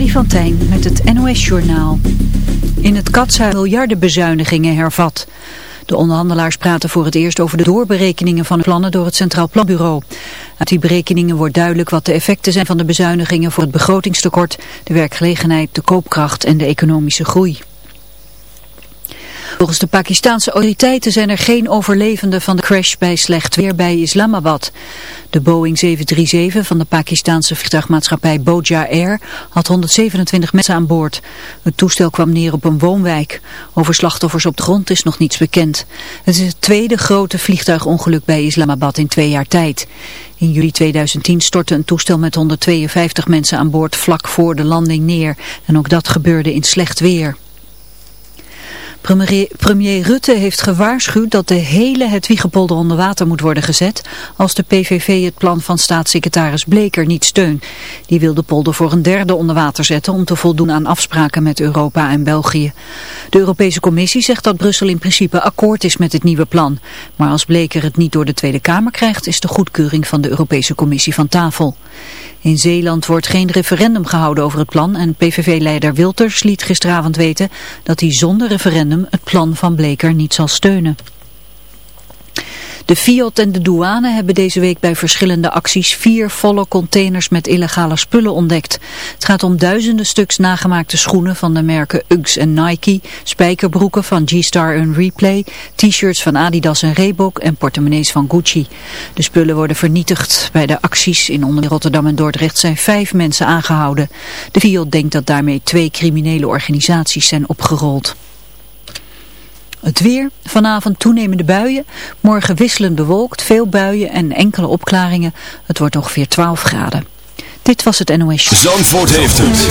Freddy van Tijn met het NOS-journaal. In het katshuis miljarden bezuinigingen hervat. De onderhandelaars praten voor het eerst over de doorberekeningen van de plannen door het Centraal Planbureau. Uit die berekeningen wordt duidelijk wat de effecten zijn van de bezuinigingen voor het begrotingstekort, de werkgelegenheid, de koopkracht en de economische groei. Volgens de Pakistanse autoriteiten zijn er geen overlevenden van de crash bij slecht weer bij Islamabad. De Boeing 737 van de Pakistanse vliegtuigmaatschappij Boja Air had 127 mensen aan boord. Het toestel kwam neer op een woonwijk. Over slachtoffers op de grond is nog niets bekend. Het is het tweede grote vliegtuigongeluk bij Islamabad in twee jaar tijd. In juli 2010 stortte een toestel met 152 mensen aan boord vlak voor de landing neer. En ook dat gebeurde in slecht weer. Premier, Rutte heeft gewaarschuwd dat de hele het Wiegepolder onder water moet worden gezet als de PVV het plan van staatssecretaris Bleker niet steunt. Die wil de polder voor een derde onder water zetten om te voldoen aan afspraken met Europa en België. De Europese Commissie zegt dat Brussel in principe akkoord is met het nieuwe plan. Maar als Bleker het niet door de Tweede Kamer krijgt is de goedkeuring van de Europese Commissie van tafel. In Zeeland wordt geen referendum gehouden over het plan en PVV-leider Wilters liet gisteravond weten dat hij zonder referendum het plan van Bleker niet zal steunen. De Fiat en de douane hebben deze week bij verschillende acties vier volle containers met illegale spullen ontdekt. Het gaat om duizenden stuks nagemaakte schoenen van de merken Uggs en Nike, spijkerbroeken van G-Star en Replay, t-shirts van Adidas en Reebok en portemonnees van Gucci. De spullen worden vernietigd. Bij de acties in onder Rotterdam en Dordrecht zijn vijf mensen aangehouden. De Fiat denkt dat daarmee twee criminele organisaties zijn opgerold. Het weer, vanavond toenemende buien, morgen wisselend bewolkt, veel buien en enkele opklaringen. Het wordt ongeveer 12 graden. Dit was het NOS. Zandvoort heeft het.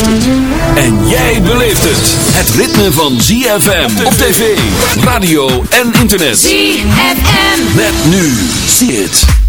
En jij beleeft het. Het ritme van ZFM op tv, radio en internet. ZFM. Met nu. See it.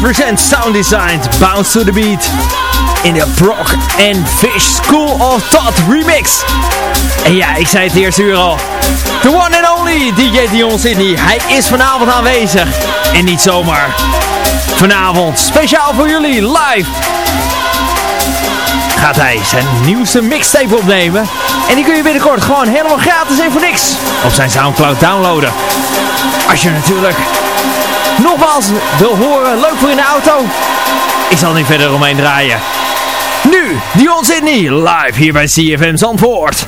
Presents Sound Design, Bounce to the Beat. In de Brock and Fish School of Thought remix. En ja, ik zei het eerste uur al. The one and only DJ Dion Sydney. Hij is vanavond aanwezig. En niet zomaar. Vanavond speciaal voor jullie live gaat hij zijn nieuwste mixtape opnemen. En die kun je binnenkort gewoon helemaal gratis en voor niks op zijn Soundcloud downloaden. Als je natuurlijk nogmaals wil horen, leuk voor in de auto, ik zal niet verder omheen draaien. Nu, Dion Sydney, live hier bij CFM Zandvoort.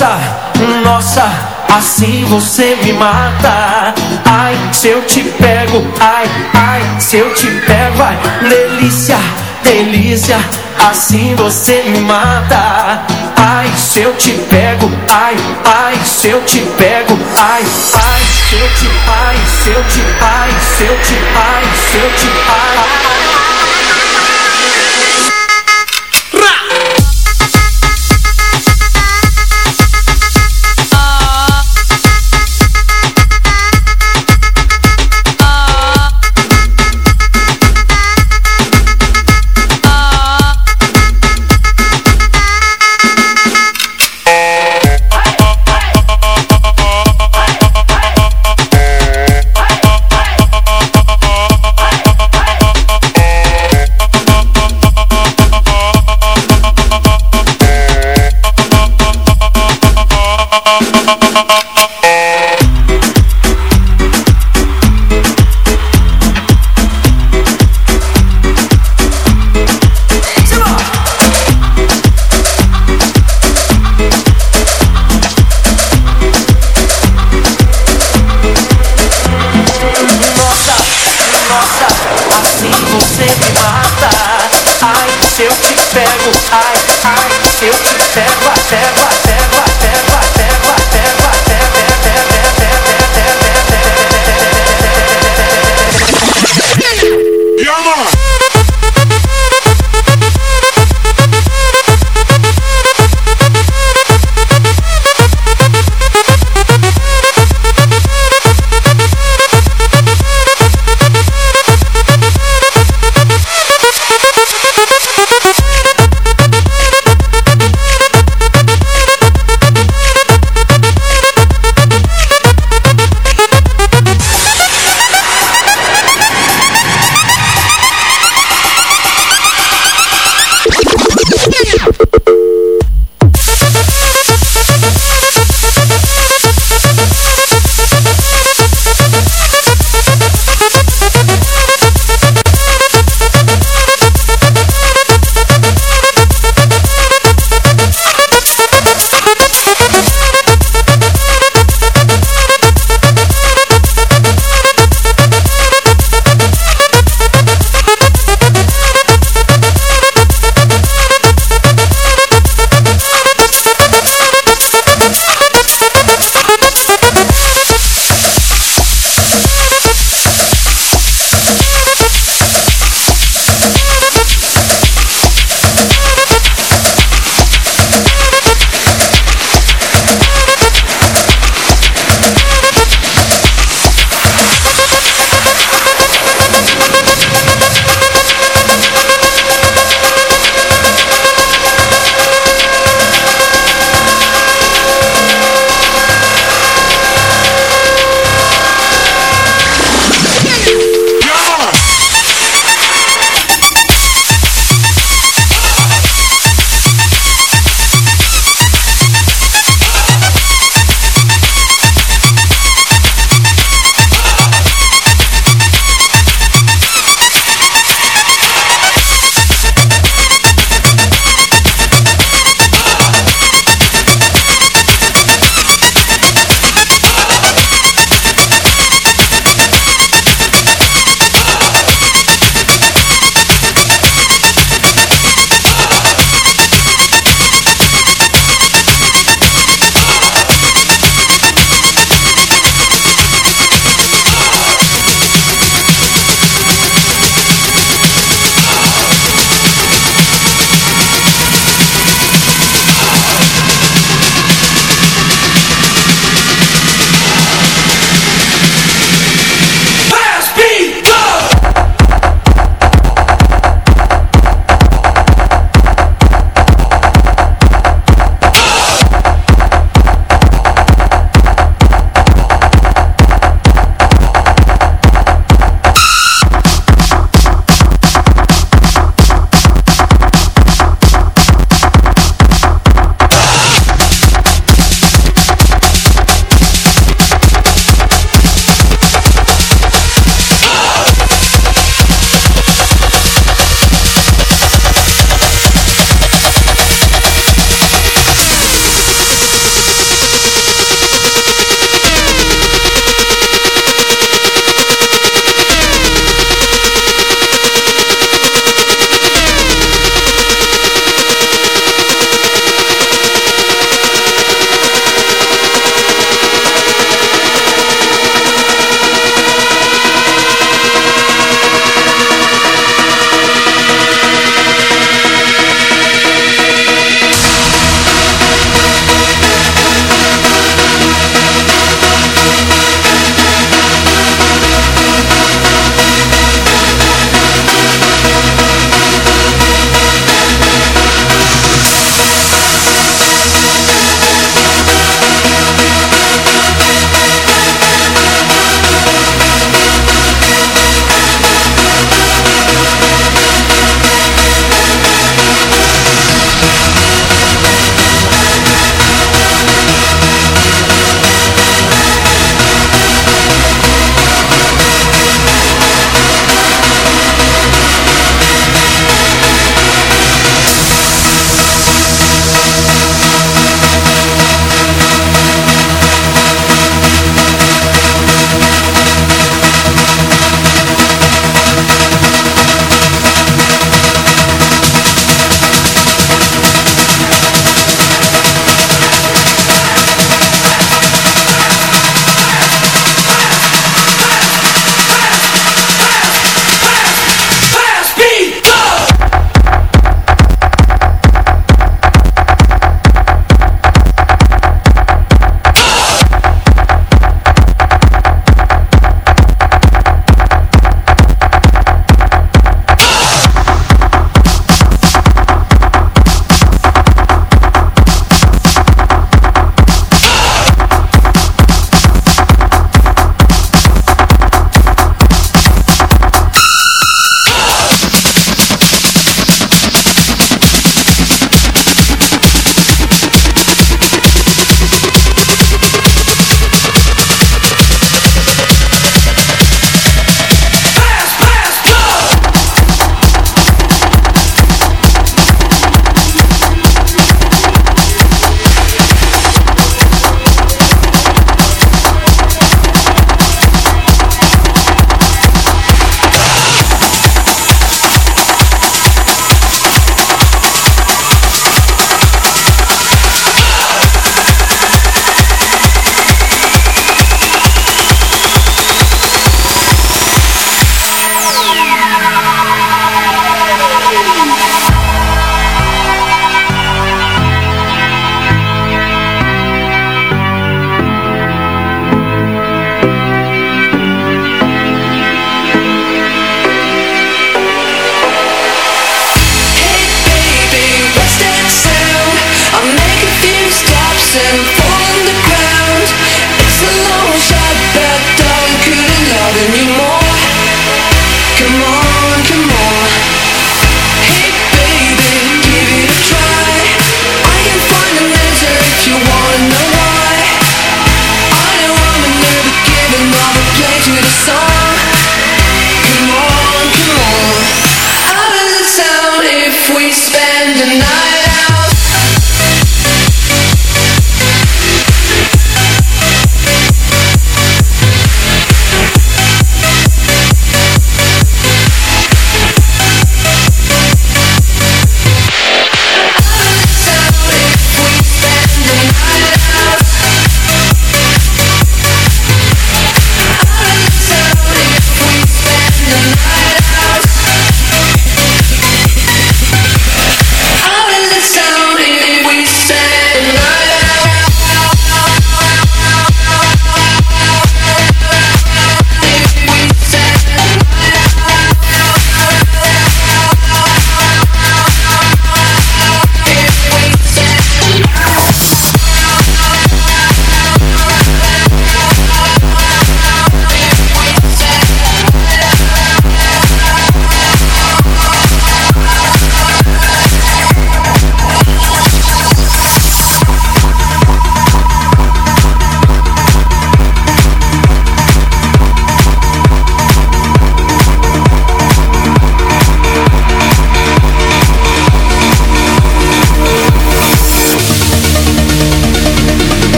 Nossa, nossa, assim você me mata. Ai, se eu te pego, ai, ai, se eu te pego, ai, delícia, delícia, assim você me mata. Ai, se eu te pego, ai, ai, se eu te pego, ai, ai, se eu te, ai, se eu te, ai, se eu te, ai, se eu te, ai. ai. ai, eu te cego, cego, cego.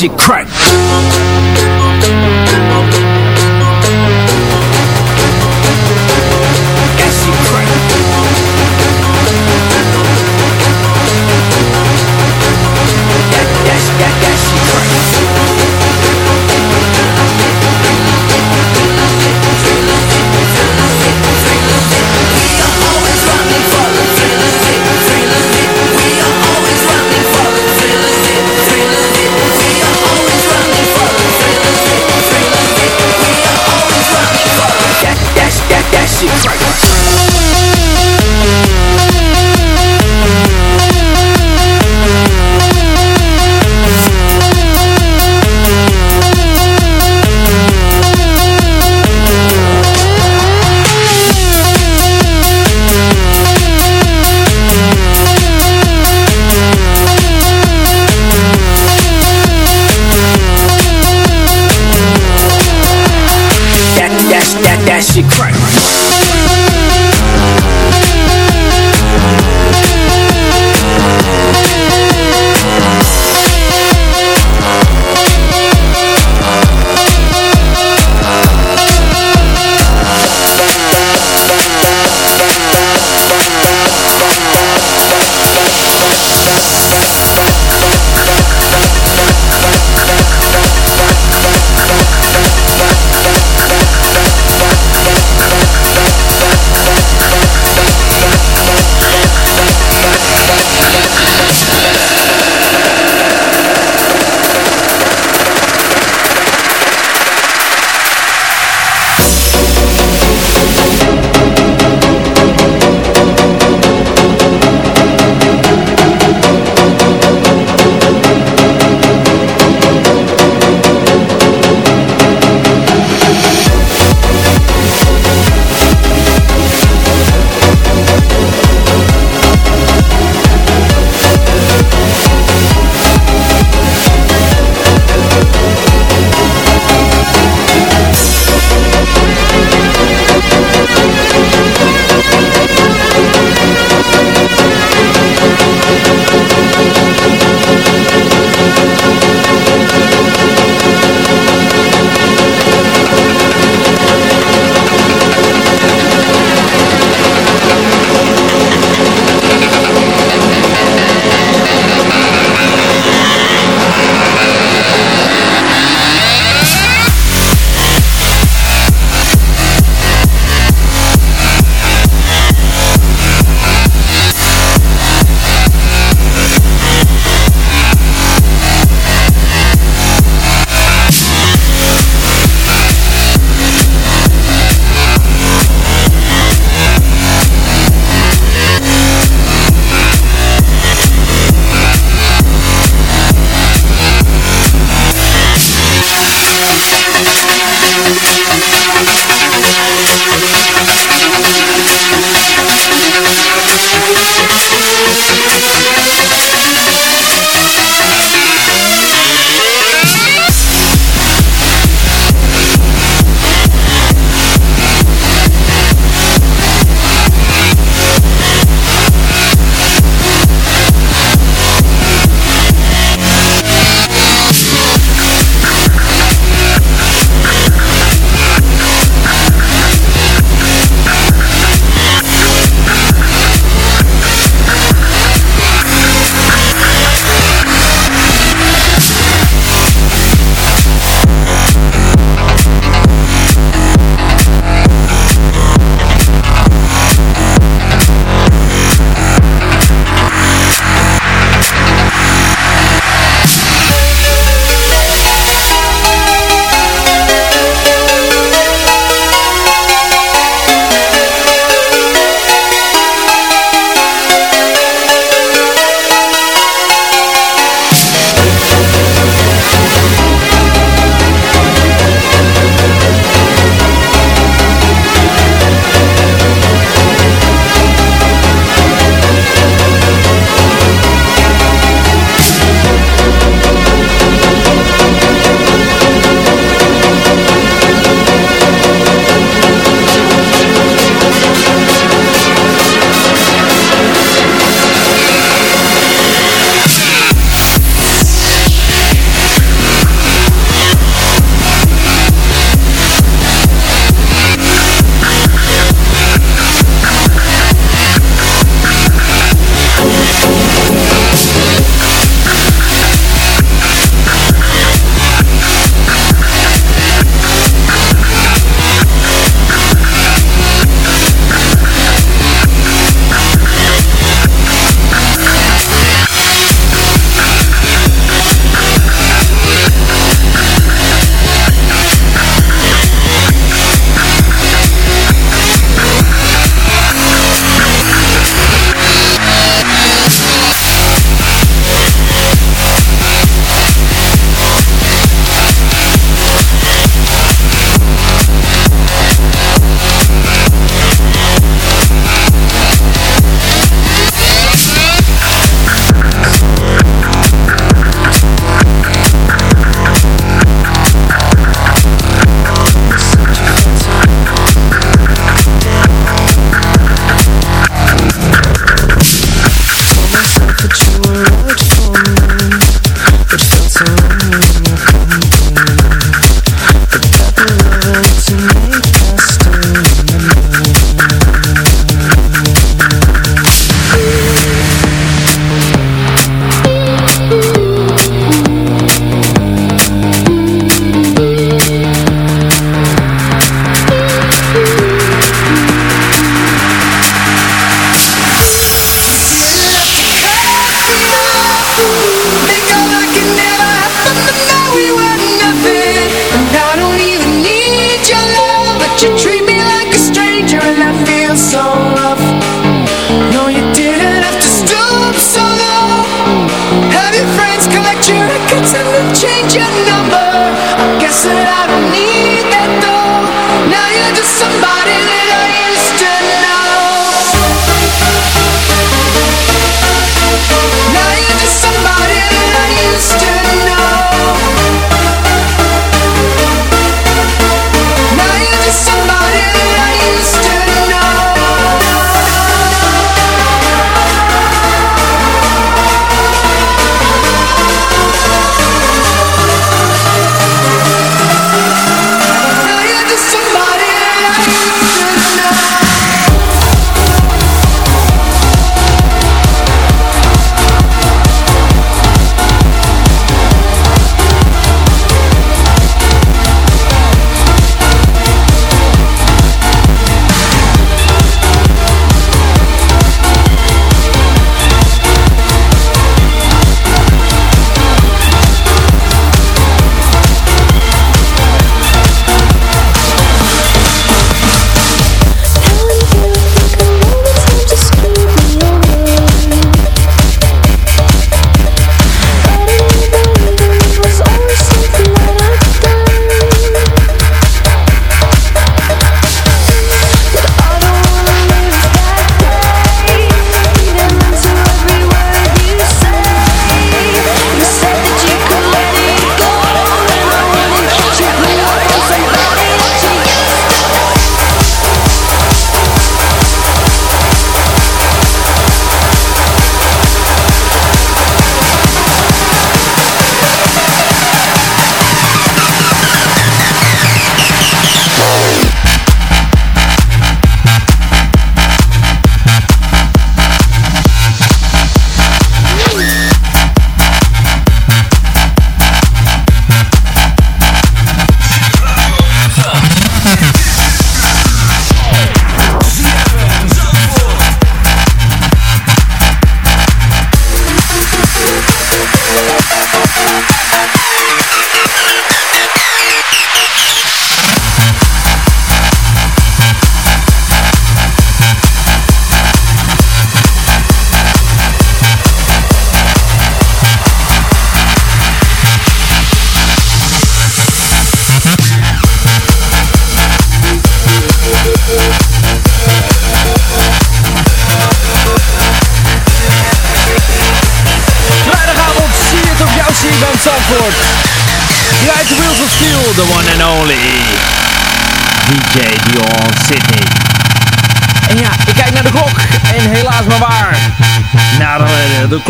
Shit crack.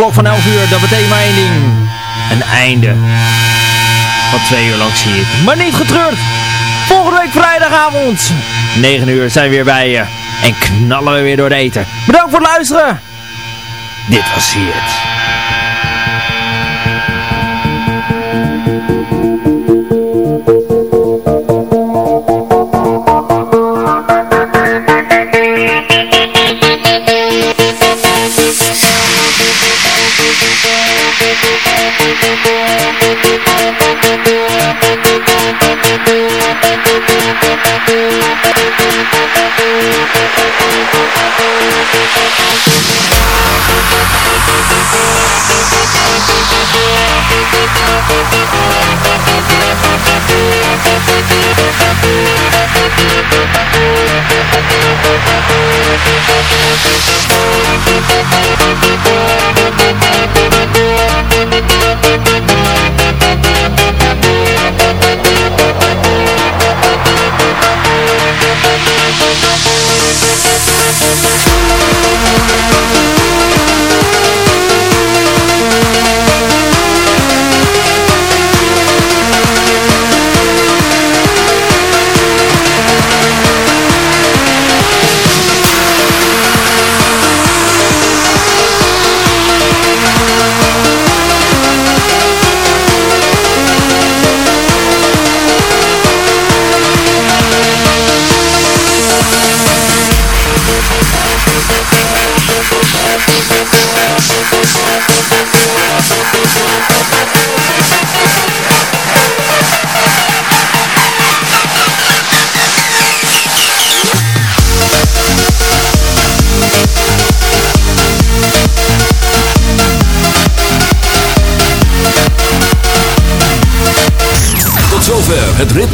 Klok van 11 uur, dat betekent maar één ding. Een einde. Van twee uur lang zie ik. Maar niet getreurd. Volgende week vrijdagavond. 9 uur zijn we weer bij je. En knallen we weer door de eten. Bedankt voor het luisteren. Dit was. Het